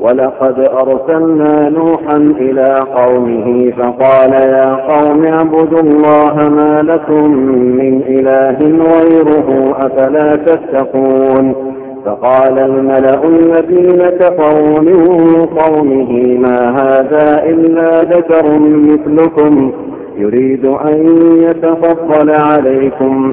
ولقد أرسلنا نوحا إلى قومه فقال يا قوم اعبدوا الله ما لكم من إله غيره أفلا تتقون فقال الملأ الذين كفروا من قومه ما هذا إلا ذكر مثلكم يريد أن يتفضل عليكم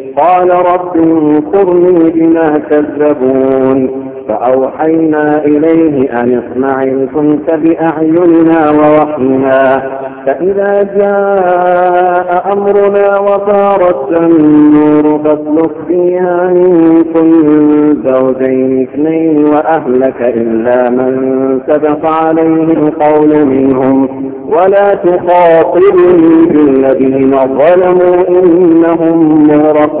قال رب انصرني بما كذبون فأوحينا إليه أن اصنع الفلك بأعيننا ووحينا فإذا جاء أمرنا وفارت النور فاسلك فيها من كل زوجين اثنين وأهلك إلا من سبق عليه القول منهم ولا تخاطبني بالذين ظلموا إنهم مغرقون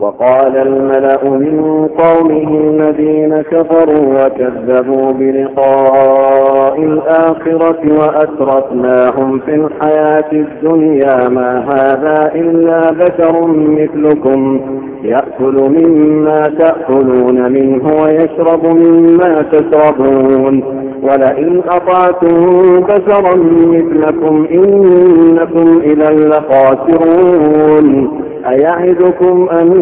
وقال الملأ من قومه الذين كفروا وكذبوا بلقاء الآخرة وأترفناهم في الحياة الدنيا ما هذا إلا بشر مثلكم يأكل مما تأكلون منه ويشرب مما تشربون ولئن أطعتم بشرا مثلكم إنكم إذا لخاسرون أيعدكم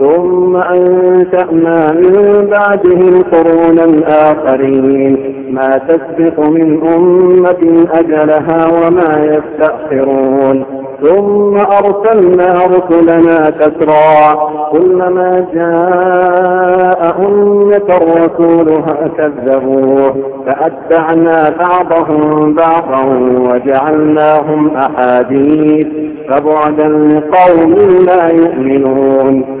ثم أنشأنا من بعدهم قرونا آخرين. ما تسبق من أمة أجلها وما يستأخرون. ثم أرسلنا رسلنا تترى كلما جاء أمة رسولها كذبوه. فأتبعنا بعضهم بعضا وجعلناهم أحاديث. فبعدا لقوم لا يؤمنون.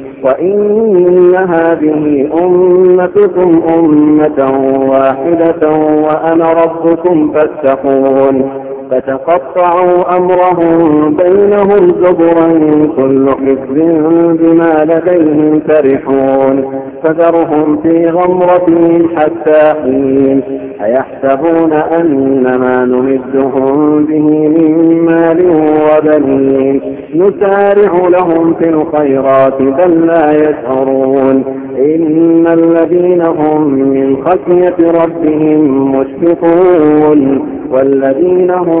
وإن هذه أمتكم أمة واحدة وأنا ربكم فاتقون. فتقطعوا أمرهم بينهم زبرا كل حزب بما لديهم فرحون فذرهم في غمرتهم حتى حين أيحسبون أن ما نمدهم به من مال وبنين نسارع لهم في الخيرات بل لا يشعرون إن الذين هم من خشية ربهم مشفقون والذين هم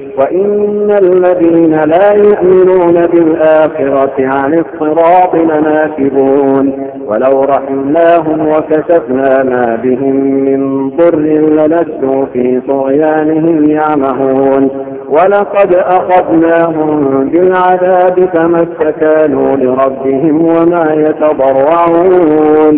وإن الذين لا يؤمنون بالآخرة عن الصراط لناكبون ولو رحمناهم وكشفنا ما بهم من ضر للجوا في طغيانهم يعمهون ولقد أخذناهم بالعذاب فما استكانوا لربهم وما يتضرعون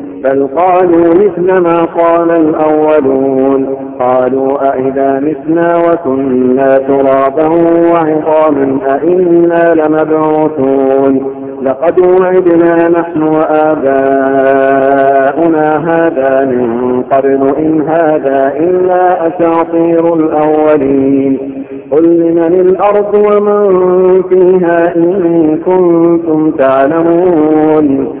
بل قالوا مثل ما قال الأولون. قالوا أئذا متنا وكنا ترابا وعظاما أئنا لمبعوثون. لقد وعدنا نحن وآباؤنا هذا من قبل إن هذا إلا أساطير الأولين. قل لمن الأرض ومن فيها إن كنتم تعلمون.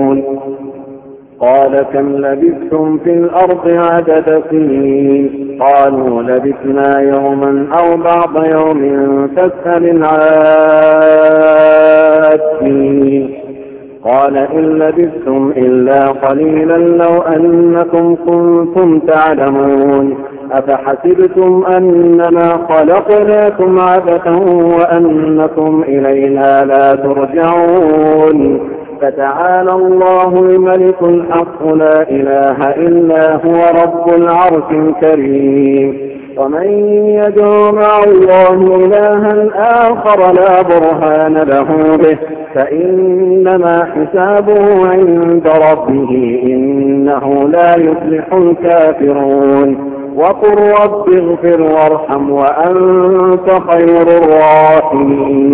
قال كم لبثتم في الأرض عدد سنين؟ قالوا لبثنا يوما أو بعض يوم فاسأل العادين. قال إن لبثتم إلا قليلا لو أنكم كنتم تعلمون. أفحسبتم أنما خلقناكم عبثا وأنكم إلينا لا ترجعون. فتعالى الله الملك الحق لا إله إلا هو رب العرش الكريم. ومن يدعو مع الله إلها آخر لا برهان له به. فإنما حسابه عند ربه إنه لا يفلح الكافرون. وقل رب اغفر وارحم وأنت خير الراحمين.